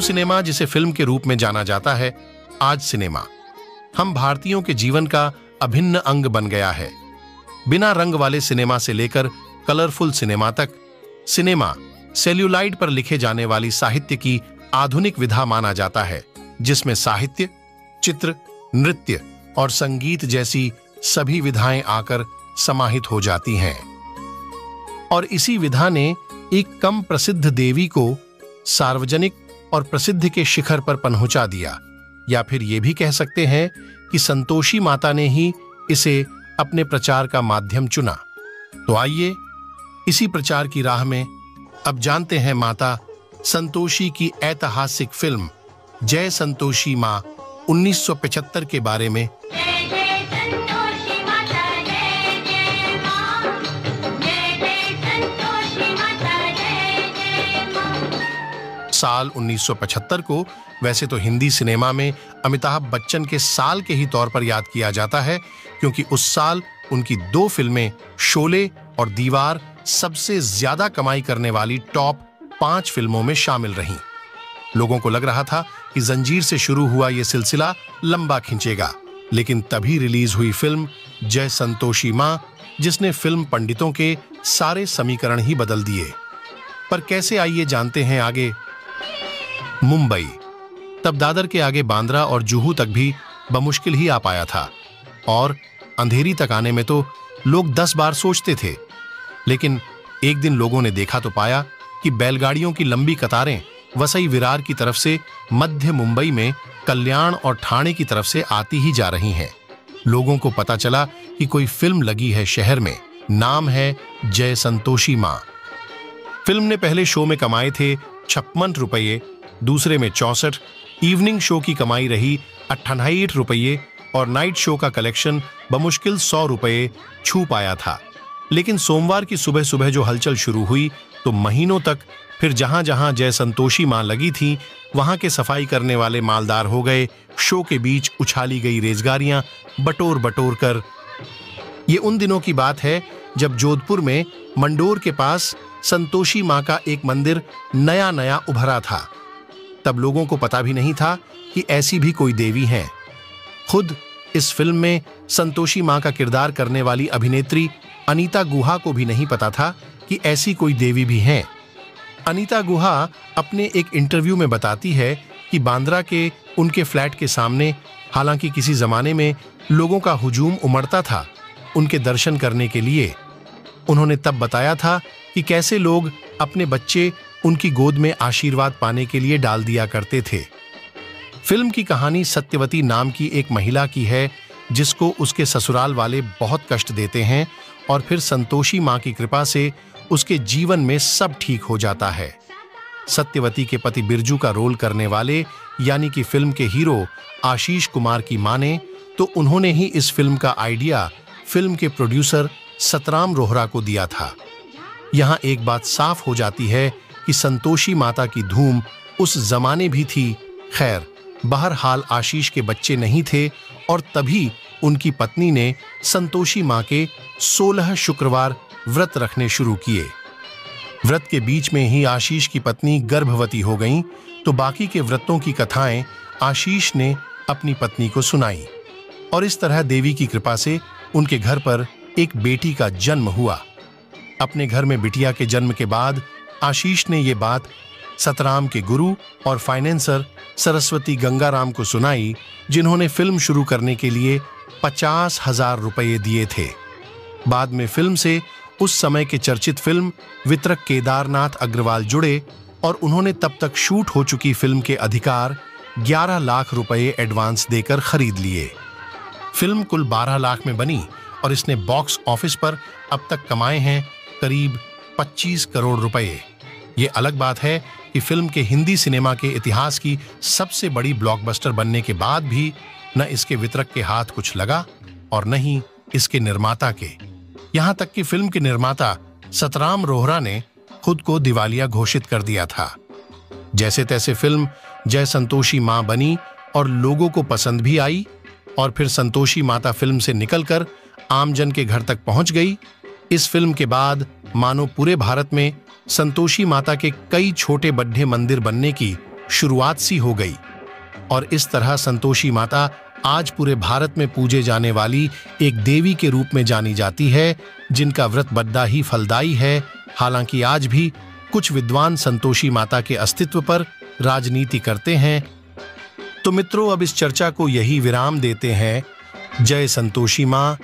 Cinema, जिसे film के रूप में जाना जाता है, आज सिनेमा। हम भारतीयों के जीवन का अभिन्न अंग बन गया है। बिना रंग वाले सिनेमा से लेकर कलरफुल सिनेमा तक, सिनेमा सेल्यूलाइड पर लिखे जाने वाली साहित्य की आधुनिक विधा माना जाता है, जिसमें साहित्य, चित्र, नृत्य और संगीत जैसी सभी विधाएँ आकर समाहित हो जाती हैं। और इसी विधा ने एक कम प्रसिद्ध देवी को सार्वजनिक और प्रसिद्ध के शिखर पर पहुँचा दिया। या फिर यह भी कह सकते हैं कि संतोषी माता ने ही इसे अपने प्रचार का माध्यम चुना। तो आइए, इसी प्रचार की राह में अब जानते हैं माता संतोषी की ऐतिहासिक फ़िल्म जय संतोषी माँ 1975 के बारे में। साल 1975 को, वैसे तो हिंदी सिनेमा में अमिताभ बच्चन के साल के ही तौर पर याद किया जाता है, क्योंकि उस साल उनकी दो फ़िल्में, शोले और दीवार, सबसे ज़्यादा कमाई करने वाली टॉप पाँच फ़िल्मों में शामिल रहीं। लोगों को लग रहा था कि जंजीर से शुरू हुआ यह सिलसिला लंबा खिंचेगा, लेकिन तभी रिलीज़ हुई फ़िल्म जय संतोषी माँ, जिसने फ़िल्म पंडितों के सारे समीकरण ही बदल दिए। पर कैसे आइए जानते हैं आगे मुंबई। तब दादर के आगे बांद्रा और जुहू तक भी बमुश्किल ही आ पाया था। और अंधेरी तक आने में तो लोग दस बार सोचते थे। लेकिन एक दिन लोगों ने देखा तो पाया कि बैलगाड़ियों की लंबी कतारें वसई विरार की तरफ़ से मध्य मुंबई में कल्याण और ठाणे की तरफ़ से आती ही जा रही हैं। लोगों को पता चला कि कोई फ़िल्म लगी है शहर में। नाम है जय संतोषी माँ। फ़िल्म ने पहले शो में कमाए थे छप्पन रुपये, दूसरे में चौसठ इवनिंग शो की कमाई रही अट्ठाईठ रुपये और नाइट शो का कलेक्शन बमुश्किल सौ रुपये छू पाया था। लेकिन सोमवार की सुबह सुबह जो हलचल शुरू हुई तो महीनों तक फिर जहाँ जहाँ जय संतोषी माँ लगी थी, वहाँ के सफ़ाई करने वाले मालदार हो गए, शो के बीच उछाली गई रेजगारियाँ बटोर बटोर कर। ये उन दिनों की बात है जब जोधपुर में मंडोर के पास संतोषी माँ का एक मंदिर नया नया उभरा था। तब लोगों को पता भी नहीं था कि ऐसी भी कोई देवी हैं। खुद इस फ़िल्म में संतोषी माँ का किरदार करने वाली अभिनेत्री अनीता गुहा को भी नहीं पता था कि ऐसी कोई देवी भी हैं। अनीता गुहा अपने एक इंटरव्यू में बताती है कि बांद्रा के उनके फ्लैट के सामने, हालाँकि किसी जमाने में लोगों का हुजूम उमड़ता था, उनके दर्शन करने के लिए। उन्होंने तब बताया था कि कैसे लोग अपने बच्चे उनकी गोद में आशीर्वाद पाने के लिए डाल दिया करते थे। फ़िल्म की कहानी सत्यवती नाम की एक महिला की है, जिसको उसके ससुराल वाले बहुत कष्ट देते हैं और फिर संतोषी माँ की कृपा से उसके जीवन में सब ठीक हो जाता है। सत्यवती के पति बिरजू का रोल करने वाले, यानी कि फ़िल्म के हीरो आशीष कुमार की माने तो उन्होंने ही इस फ़िल्म का आइडिया फ़िल्म के प्रोड्यूसर सतराम रोहरा को दिया था। यहाँ एक बात साफ़ हो जाती है कि संतोषी माता की धूम उस जमाने भी थी। खैर, बहरहाल आशीष के बच्चे नहीं थे और तभी उनकी पत्नी ने संतोषी माँ के सोलह शुक्रवार व्रत रखने शुरू किए। व्रत के बीच में ही आशीष की पत्नी गर्भवती हो गईं तो बाकी के व्रतों की कथाएँ आशीष ने अपनी पत्नी को सुनाई। और इस तरह देवी की कृपा से उनके घर पर एक बेटी का जन्म हुआ। अपने घर में बिटिया के जन्म के बाद आशीष ने ये बात सतराम के गुरु और फाइनेंसर सरस्वती गंगाराम को सुनाई, जिन्होंने फ़िल्म शुरू करने के लिए पचास हज़ार रुपये दिए थे। बाद में फ़िल्म से उस समय के चर्चित फ़िल्म वितरक केदारनाथ अग्रवाल जुड़े और उन्होंने तब तक शूट हो चुकी फ़िल्म के अधिकार 11 लाख रुपए एडवांस देकर खरीद लिए। फ़िल्म कुल 12 लाख में बनी और इसने बॉक्स ऑफ़िस पर अब तक कमाए हैं करीब 25 करोड़ रुपए। ये अलग बात है कि फ़िल्म के हिंदी सिनेमा के इतिहास की सबसे बड़ी ब्लॉकबस्टर बनने के बाद भी न इसके वितरक के हाथ कुछ लगा और न ही इसके निर्माता के। यहाँ तक कि फ़िल्म के निर्माता सतराम रोहरा ने खुद को दिवालिया घोषित कर दिया था। जैसे तैसे फ़िल्म जय संतोषी माँ बनी और लोगों को पसंद भी आई और फिर संतोषी माता फ़िल्म से निकलकर आमजन के घर तक पहुँच गई। इस फ़िल्म के बाद, मानो पूरे भारत में संतोषी माता के कई छोटे बड्ढे मंदिर बनने की शुरुआत सी हो गई। और इस तरह संतोषी माता आज पूरे भारत में पूजे जाने वाली एक देवी के रूप में जानी जाती है, जिनका व्रत बद्दा ही फलदायी है। हालाँकि आज भी कुछ विद्वान संतोषी माता के अस्तित्व पर राजनीति करते हैं। तो मित्रों, अब इस चर्चा को यही विराम देते हैं। जय संतोषी माँ।